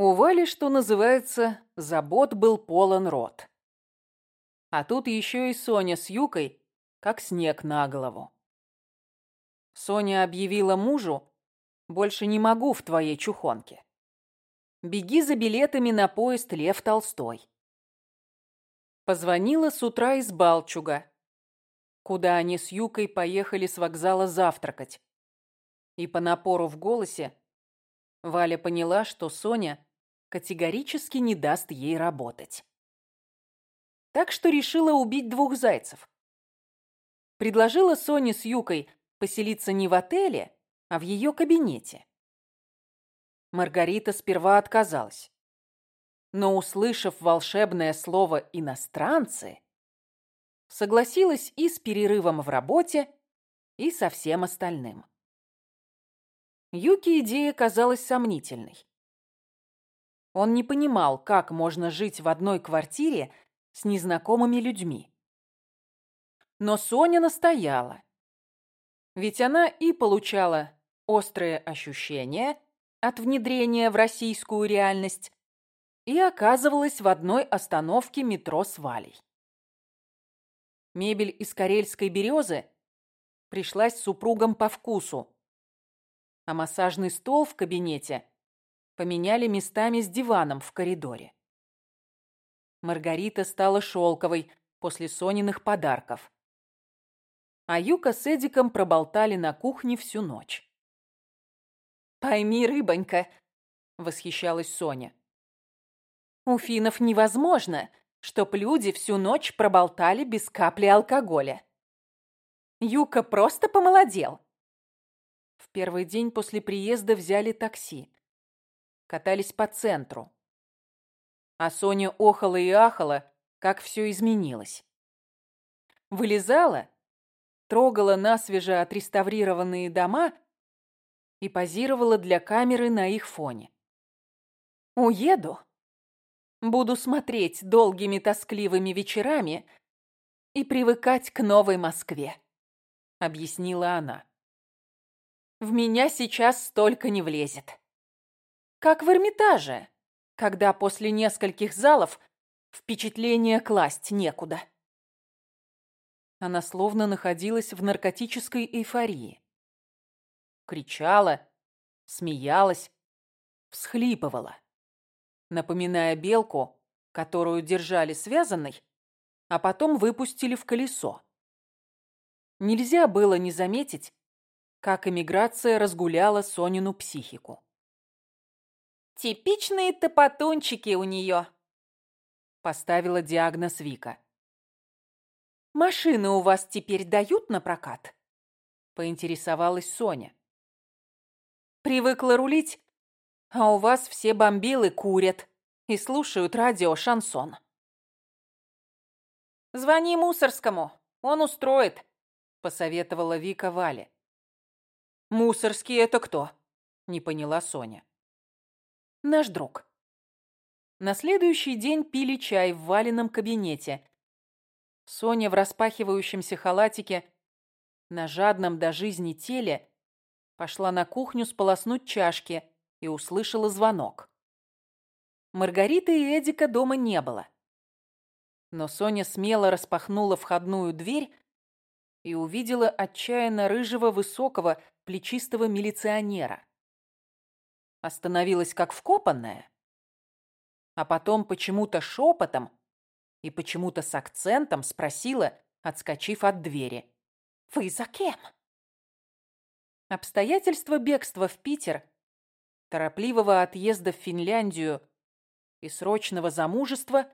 У Вали, что называется, забот был полон рот. А тут еще и Соня с Юкой, как снег на голову. Соня объявила мужу, больше не могу в твоей чухонке. Беги за билетами на поезд Лев Толстой. Позвонила с утра из Балчуга, куда они с Юкой поехали с вокзала завтракать. И по напору в голосе Валя поняла, что Соня категорически не даст ей работать. Так что решила убить двух зайцев. Предложила Соне с Юкой поселиться не в отеле, а в ее кабинете. Маргарита сперва отказалась. Но, услышав волшебное слово «иностранцы», согласилась и с перерывом в работе, и со всем остальным. Юке идея казалась сомнительной. Он не понимал, как можно жить в одной квартире с незнакомыми людьми. Но Соня настояла. Ведь она и получала острые ощущения от внедрения в российскую реальность и оказывалась в одной остановке метро с Валей. Мебель из карельской березы пришлась супругам по вкусу, а массажный стол в кабинете поменяли местами с диваном в коридоре. Маргарита стала шелковой после Сониных подарков. А Юка с Эдиком проболтали на кухне всю ночь. «Пойми, рыбонька», — восхищалась Соня. «У финнов невозможно, чтоб люди всю ночь проболтали без капли алкоголя. Юка просто помолодел». В первый день после приезда взяли такси катались по центру. А Соня охала и ахала, как все изменилось. Вылезала, трогала насвеже отреставрированные дома и позировала для камеры на их фоне. «Уеду, буду смотреть долгими тоскливыми вечерами и привыкать к новой Москве», — объяснила она. «В меня сейчас столько не влезет». Как в Эрмитаже, когда после нескольких залов впечатление класть некуда. Она словно находилась в наркотической эйфории. Кричала, смеялась, всхлипывала, напоминая белку, которую держали связанной, а потом выпустили в колесо. Нельзя было не заметить, как эмиграция разгуляла Сонину психику. Типичные топотунчики у нее. Поставила диагноз Вика. Машины у вас теперь дают на прокат? Поинтересовалась Соня. Привыкла рулить, а у вас все бомбилы курят и слушают радио «Шансон». «Звони Мусорскому, он устроит», — посоветовала Вика Вале. «Мусорский это кто?» — не поняла Соня наш друг. На следующий день пили чай в валенном кабинете. Соня в распахивающемся халатике, на жадном до жизни теле, пошла на кухню сполоснуть чашки и услышала звонок. Маргариты и Эдика дома не было. Но Соня смело распахнула входную дверь и увидела отчаянно рыжего, высокого, плечистого милиционера остановилась как вкопанная, а потом почему-то шепотом и почему-то с акцентом спросила, отскочив от двери. «Вы за кем?» Обстоятельства бегства в Питер, торопливого отъезда в Финляндию и срочного замужества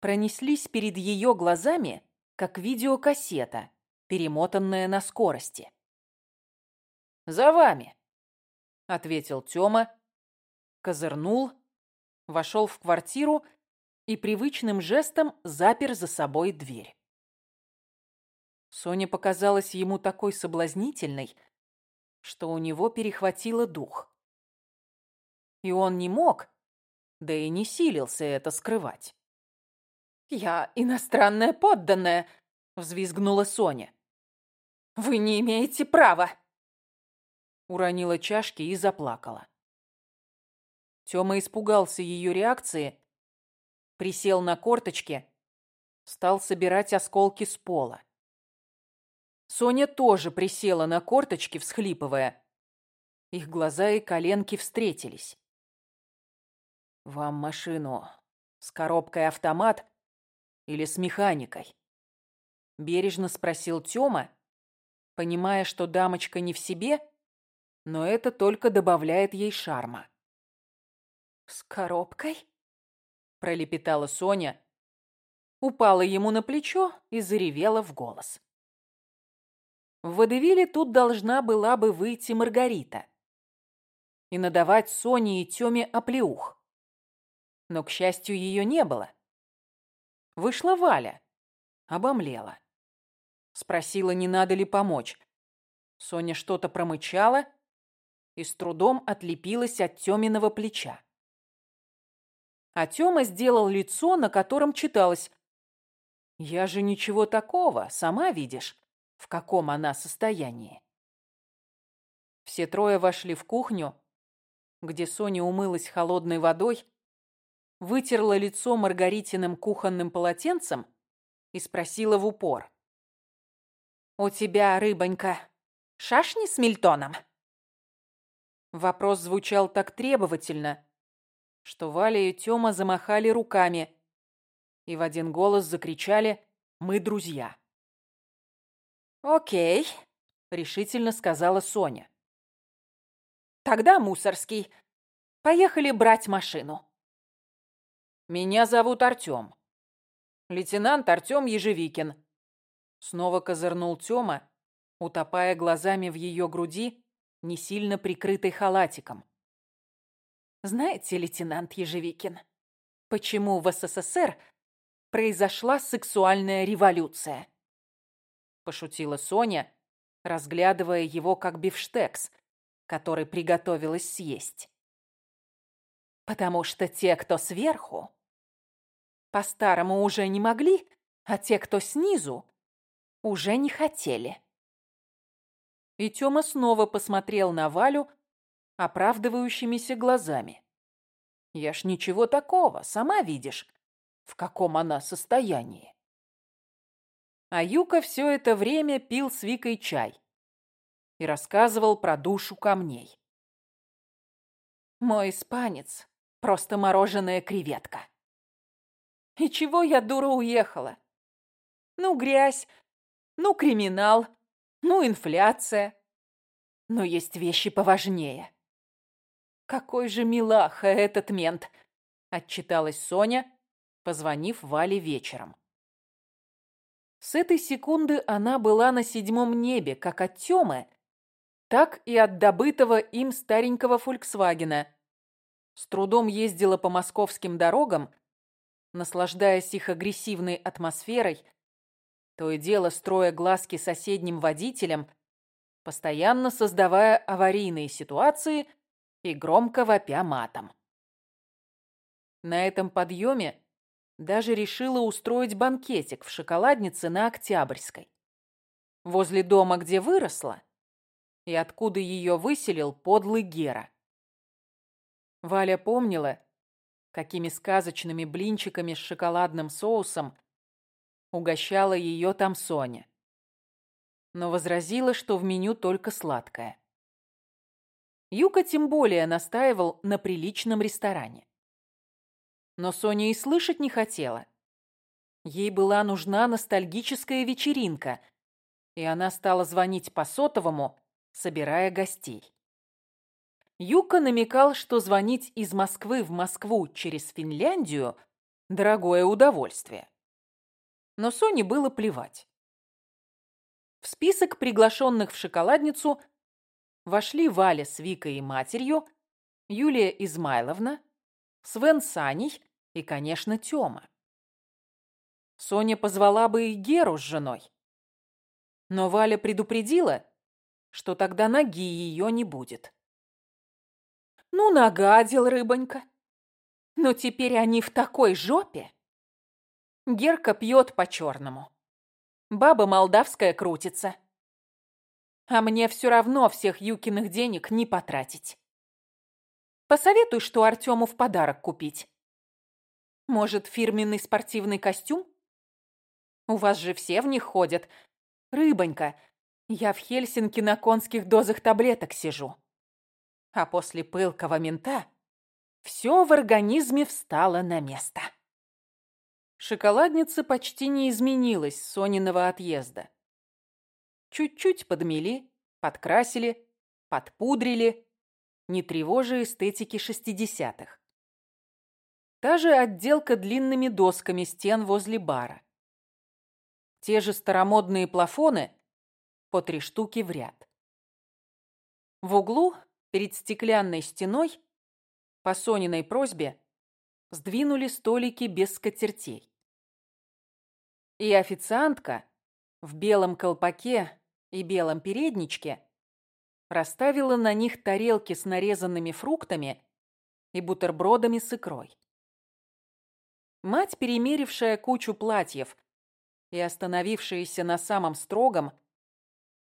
пронеслись перед ее глазами, как видеокассета, перемотанная на скорости. «За вами!» Ответил Тёма, козырнул, вошел в квартиру и привычным жестом запер за собой дверь. Соня показалась ему такой соблазнительной, что у него перехватило дух. И он не мог, да и не силился это скрывать. «Я иностранная подданная», — взвизгнула Соня. «Вы не имеете права!» Уронила чашки и заплакала. Тёма испугался ее реакции, присел на корточки, стал собирать осколки с пола. Соня тоже присела на корточки, всхлипывая. Их глаза и коленки встретились. «Вам машину с коробкой автомат или с механикой?» Бережно спросил Тёма, понимая, что дамочка не в себе, но это только добавляет ей шарма. «С коробкой?» – пролепетала Соня, упала ему на плечо и заревела в голос. В водевиле тут должна была бы выйти Маргарита и надавать Соне и Тёме оплеух. Но, к счастью, ее не было. Вышла Валя, обомлела. Спросила, не надо ли помочь. Соня что-то промычала и с трудом отлепилась от Тёминого плеча. А Тёма сделал лицо, на котором читалось «Я же ничего такого, сама видишь, в каком она состоянии». Все трое вошли в кухню, где Соня умылась холодной водой, вытерла лицо Маргаритиным кухонным полотенцем и спросила в упор. «У тебя, рыбонька, шашни с мильтоном?» Вопрос звучал так требовательно, что Валя и Тёма замахали руками и в один голос закричали «Мы друзья». «Окей», — решительно сказала Соня. «Тогда, Мусорский, поехали брать машину». «Меня зовут Артём. Лейтенант Артём Ежевикин», Снова козырнул Тёма, утопая глазами в её груди, не сильно прикрытой халатиком. Знаете, лейтенант Ежевикин, почему в СССР произошла сексуальная революция? Пошутила Соня, разглядывая его как бифштекс, который приготовилась съесть. Потому что те, кто сверху, по-старому уже не могли, а те, кто снизу, уже не хотели. И Тёма снова посмотрел на Валю оправдывающимися глазами. «Я ж ничего такого, сама видишь, в каком она состоянии». А Юка все это время пил с Викой чай и рассказывал про душу камней. «Мой испанец — просто мороженая креветка. И чего я, дура, уехала? Ну, грязь, ну, криминал, ну, инфляция. Но есть вещи поважнее. Какой же милаха этот мент, отчиталась Соня, позвонив Вале вечером. С этой секунды она была на седьмом небе, как от Тёмы, так и от добытого им старенького «Фольксвагена». С трудом ездила по московским дорогам, наслаждаясь их агрессивной атмосферой, то и дело строя глазки соседним водителям, постоянно создавая аварийные ситуации и громко вопя матом. На этом подъеме даже решила устроить банкетик в шоколаднице на Октябрьской. Возле дома, где выросла, и откуда ее выселил подлый Гера. Валя помнила, какими сказочными блинчиками с шоколадным соусом Угощала ее там Соня. Но возразила, что в меню только сладкое. Юка тем более настаивал на приличном ресторане. Но Соня и слышать не хотела. Ей была нужна ностальгическая вечеринка, и она стала звонить по сотовому, собирая гостей. Юка намекал, что звонить из Москвы в Москву через Финляндию – дорогое удовольствие но Соне было плевать. В список приглашенных в шоколадницу вошли Валя с Викой и матерью, Юлия Измайловна, Свен Саней и, конечно, Тёма. Соня позвала бы и Геру с женой. Но Валя предупредила, что тогда ноги ее не будет. Ну, нагадил рыбонька. Но теперь они в такой жопе. Герка пьет по-черному. Баба молдавская крутится. А мне все равно всех Юкиных денег не потратить. Посоветуй, что Артему в подарок купить. Может, фирменный спортивный костюм? У вас же все в них ходят. Рыбонька, я в Хельсинки на конских дозах таблеток сижу. А после пылкого мента все в организме встало на место. Шоколадница почти не изменилась с Сониного отъезда. Чуть-чуть подмели, подкрасили, подпудрили, не тревожа эстетики шестидесятых. Та же отделка длинными досками стен возле бара. Те же старомодные плафоны по три штуки в ряд. В углу, перед стеклянной стеной, по Сониной просьбе, сдвинули столики без скатертей. И официантка в белом колпаке и белом передничке расставила на них тарелки с нарезанными фруктами и бутербродами с икрой. Мать, перемерившая кучу платьев и остановившаяся на самом строгом,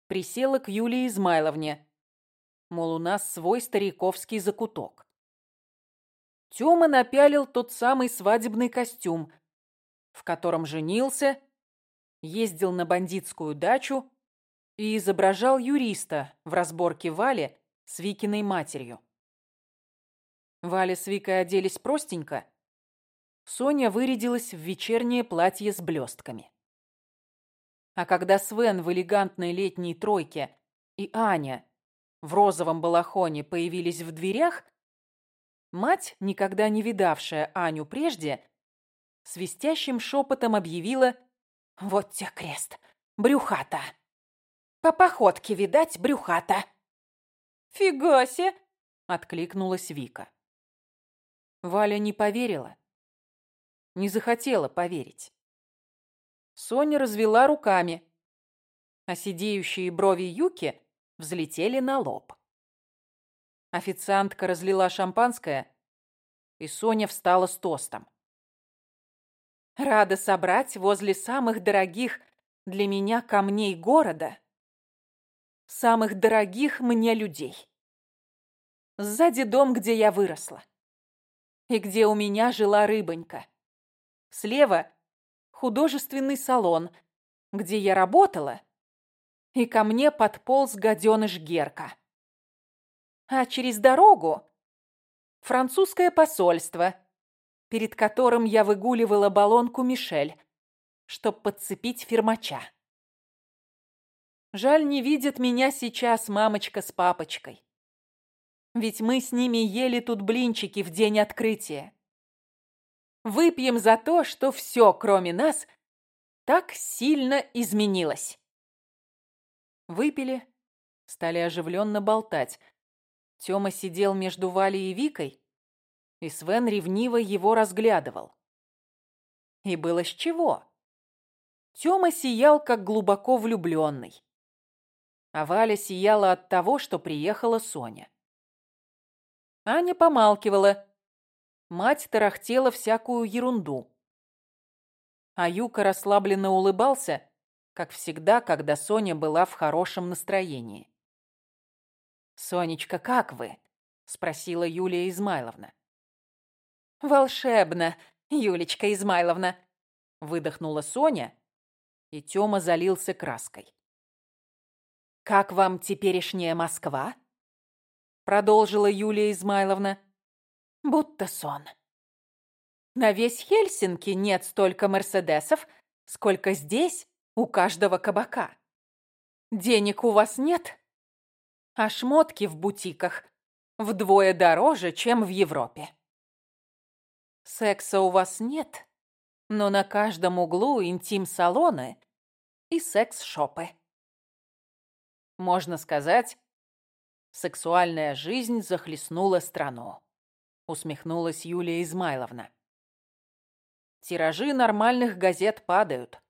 присела к Юлии Измайловне, мол, у нас свой стариковский закуток. Тёма напялил тот самый свадебный костюм, в котором женился, ездил на бандитскую дачу и изображал юриста в разборке Вали с Викиной матерью. Валя с Викой оделись простенько. Соня вырядилась в вечернее платье с блестками. А когда Свен в элегантной летней тройке и Аня в розовом балахоне появились в дверях, мать, никогда не видавшая Аню прежде, свистящим шепотом объявила «Вот те крест, брюхата!» «По походке, видать, брюхата!» «Фига се!» — откликнулась Вика. Валя не поверила. Не захотела поверить. Соня развела руками, а сидеющие брови Юки взлетели на лоб. Официантка разлила шампанское, и Соня встала с тостом. «Рада собрать возле самых дорогих для меня камней города самых дорогих мне людей. Сзади дом, где я выросла, и где у меня жила рыбонька. Слева художественный салон, где я работала, и ко мне подполз гаденыш Герка. А через дорогу французское посольство, перед которым я выгуливала баллонку Мишель, чтоб подцепить фермача. Жаль, не видят меня сейчас мамочка с папочкой. Ведь мы с ними ели тут блинчики в день открытия. Выпьем за то, что все, кроме нас, так сильно изменилось. Выпили, стали оживленно болтать. Тёма сидел между Валей и Викой, и Свен ревниво его разглядывал. И было с чего. Тёма сиял, как глубоко влюбленный. А Валя сияла от того, что приехала Соня. Аня помалкивала, Мать тарахтела всякую ерунду. А Юка расслабленно улыбался, как всегда, когда Соня была в хорошем настроении. «Сонечка, как вы?» — спросила Юлия Измайловна. «Волшебно, Юлечка Измайловна!» — выдохнула Соня, и Тёма залился краской. «Как вам теперешняя Москва?» — продолжила Юлия Измайловна будто сон. На весь Хельсинки нет столько мерседесов, сколько здесь у каждого кабака. Денег у вас нет, а шмотки в бутиках вдвое дороже, чем в Европе. Секса у вас нет, но на каждом углу интим-салоны и секс-шопы. Можно сказать, сексуальная жизнь захлестнула страну усмехнулась Юлия Измайловна. Тиражи нормальных газет падают,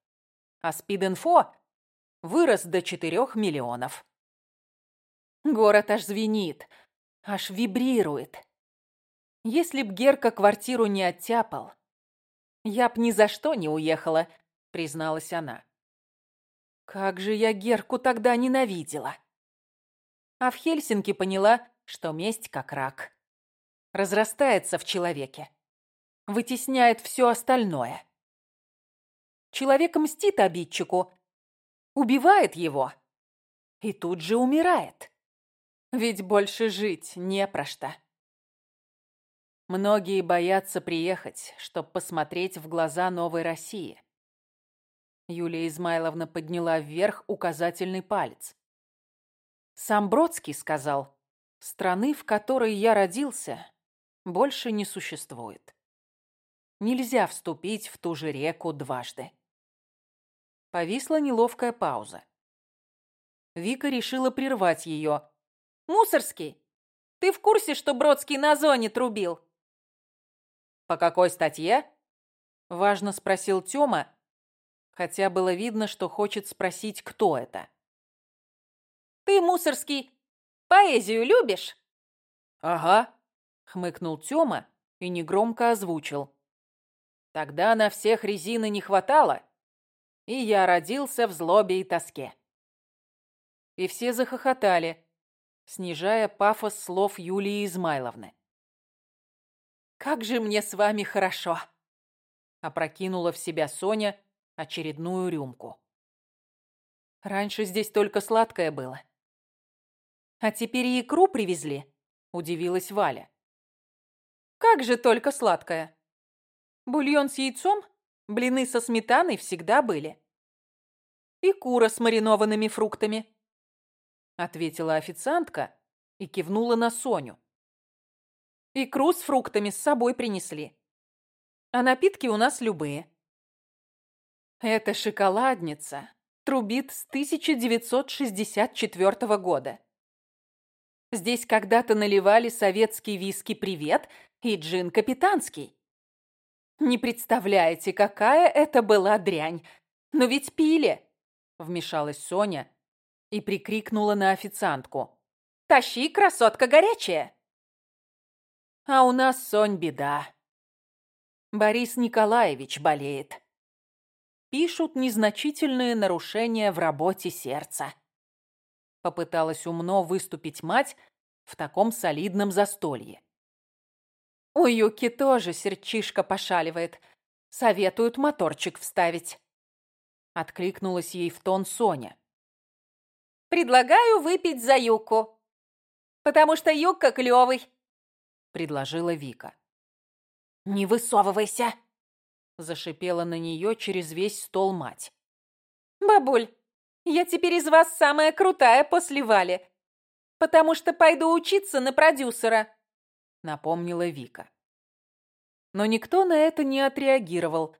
а Спид-инфо вырос до четырех миллионов. Город аж звенит, аж вибрирует. Если б Герка квартиру не оттяпал, я б ни за что не уехала, призналась она. Как же я Герку тогда ненавидела. А в Хельсинки поняла, что месть как рак. разрастается в человеке, вытесняет все остальное. Человек мстит обидчику, убивает его и тут же умирает. Ведь больше жить не про что. Многие боятся приехать, чтобы посмотреть в глаза новой России. Юлия Измайловна подняла вверх указательный палец. Сам Бродский сказал, страны, в которой я родился, больше не существует. Нельзя вступить в ту же реку дважды. Повисла неловкая пауза. Вика решила прервать ее. «Мусорский, ты в курсе, что Бродский на зоне трубил?» «По какой статье?» — важно спросил Тёма, хотя было видно, что хочет спросить, кто это. «Ты, Мусорский, поэзию любишь?» «Ага», — хмыкнул Тёма и негромко озвучил. «Тогда на всех резины не хватало, и я родился в злобе и тоске». И все захохотали, снижая пафос слов Юлии Измайловны. «Как же мне с вами хорошо!» Опрокинула в себя Соня очередную рюмку. «Раньше здесь только сладкое было». «А теперь и икру привезли?» – удивилась Валя. «Как же только сладкое? Бульон с яйцом, блины со сметаной всегда были. И кура с маринованными фруктами», – ответила официантка и кивнула на Соню. Икру с фруктами с собой принесли. А напитки у нас любые. Эта шоколадница трубит с 1964 года. Здесь когда-то наливали советский виски «Привет» и джин «Капитанский». Не представляете, какая это была дрянь. Но ведь пили, вмешалась Соня и прикрикнула на официантку. «Тащи, красотка горячая!» А у нас, Сонь, беда. Борис Николаевич болеет. Пишут незначительные нарушения в работе сердца. Попыталась умно выступить мать в таком солидном застолье. У Юки тоже сердчишка пошаливает. Советуют моторчик вставить. Откликнулась ей в тон Соня. Предлагаю выпить за Юку. Потому что Юка клёвый. — предложила Вика. «Не высовывайся!» — зашипела на нее через весь стол мать. «Бабуль, я теперь из вас самая крутая после Вали, потому что пойду учиться на продюсера», — напомнила Вика. Но никто на это не отреагировал,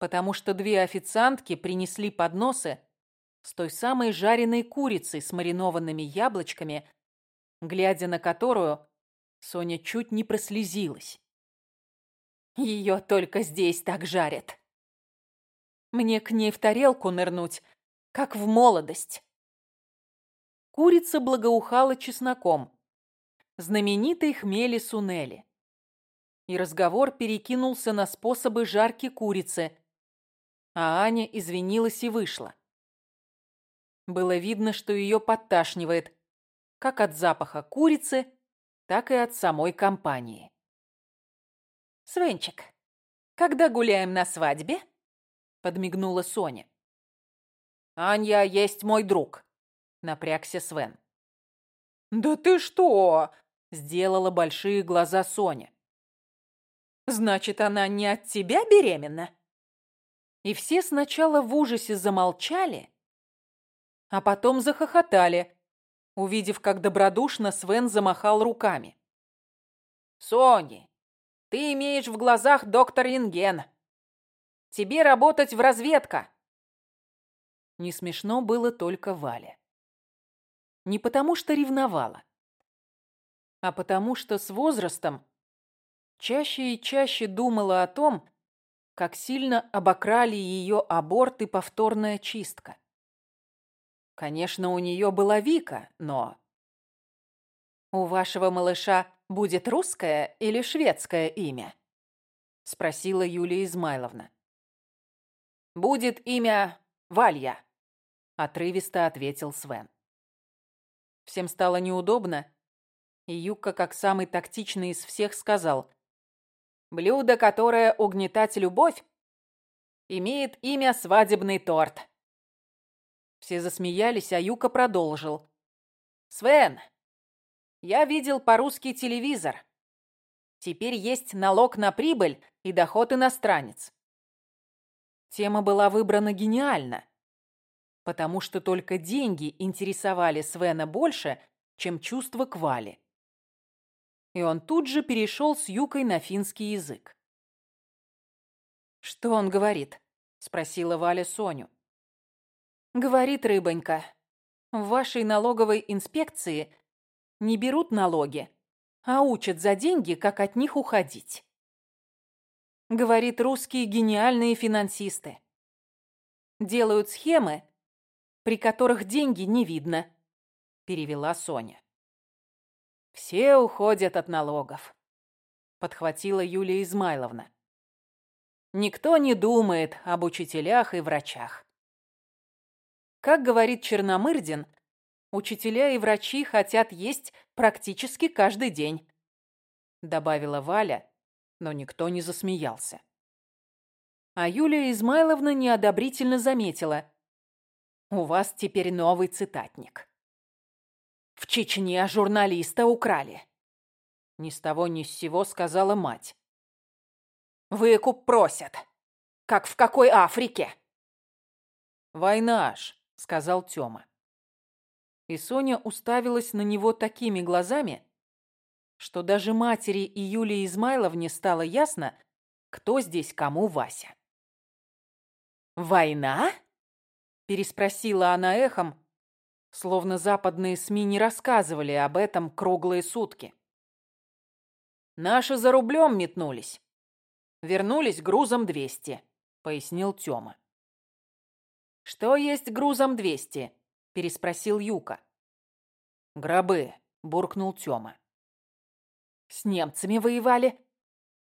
потому что две официантки принесли подносы с той самой жареной курицей с маринованными яблочками, глядя на которую Соня чуть не прослезилась. Ее только здесь так жарят. Мне к ней в тарелку нырнуть, как в молодость. Курица благоухала чесноком, знаменитой хмели сунели. И разговор перекинулся на способы жарки курицы, а Аня извинилась и вышла. Было видно, что ее подташнивает, как от запаха курицы, так и от самой компании. «Свенчик, когда гуляем на свадьбе?» — подмигнула Соня. «Анья есть мой друг», — напрягся Свен. «Да ты что?» — сделала большие глаза Соня. «Значит, она не от тебя беременна?» И все сначала в ужасе замолчали, а потом захохотали, увидев, как добродушно Свен замахал руками. «Сони, ты имеешь в глазах доктор Рентген. Тебе работать в разведка!» Не смешно было только Вале. Не потому что ревновала, а потому что с возрастом чаще и чаще думала о том, как сильно обокрали ее аборт и повторная чистка. Конечно, у нее была Вика, но... «У вашего малыша будет русское или шведское имя?» — спросила Юлия Измайловна. «Будет имя Валья», — отрывисто ответил Свен. Всем стало неудобно, И Юка, как самый тактичный из всех, сказал. «Блюдо, которое угнетать любовь, имеет имя свадебный торт». Все засмеялись, а Юка продолжил. «Свен, я видел по-русски телевизор. Теперь есть налог на прибыль и доход иностранец. Тема была выбрана гениально, потому что только деньги интересовали Свена больше, чем чувство к Вале. И он тут же перешел с Юкой на финский язык. «Что он говорит?» — спросила Валя Соню. «Говорит рыбонька, в вашей налоговой инспекции не берут налоги, а учат за деньги, как от них уходить. Говорит, русские гениальные финансисты. Делают схемы, при которых деньги не видно, перевела Соня. Все уходят от налогов, подхватила Юлия Измайловна. Никто не думает об учителях и врачах. Как говорит Черномырдин, Учителя и врачи хотят есть практически каждый день», — добавила Валя, но никто не засмеялся. А Юлия Измайловна неодобрительно заметила. «У вас теперь новый цитатник». «В Чечне журналиста украли», — ни с того ни с сего сказала мать. «Выкуп просят. Как в какой Африке?» «Война ж», — сказал Тёма. И Соня уставилась на него такими глазами, что даже матери и Юлии Измайловне стало ясно, кто здесь кому Вася. «Война?» – переспросила она эхом, словно западные СМИ не рассказывали об этом круглые сутки. «Наши за рублем метнулись. Вернулись грузом двести», – пояснил Тёма. «Что есть грузом двести?» переспросил Юка. «Гробы», — буркнул Тёма. «С немцами воевали?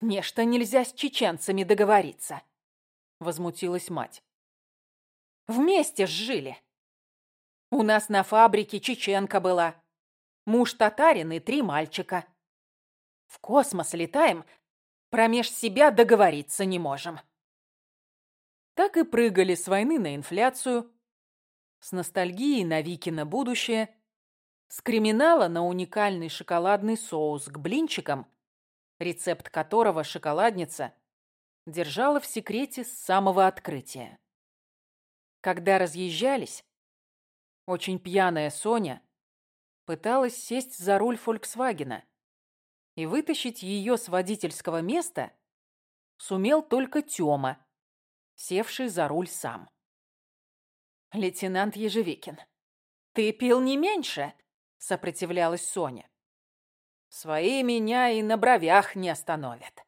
Нечто нельзя с чеченцами договориться», — возмутилась мать. «Вместе жили. У нас на фабрике чеченка была, муж татарин и три мальчика. В космос летаем, промеж себя договориться не можем». Так и прыгали с войны на инфляцию, с ностальгией на Викино будущее, с криминала на уникальный шоколадный соус к блинчикам, рецепт которого шоколадница держала в секрете с самого открытия. Когда разъезжались, очень пьяная Соня пыталась сесть за руль «Фольксвагена» и вытащить ее с водительского места сумел только Тёма, севший за руль сам. «Лейтенант Ежевикин, ты пил не меньше?» — сопротивлялась Соня. «Свои меня и на бровях не остановят».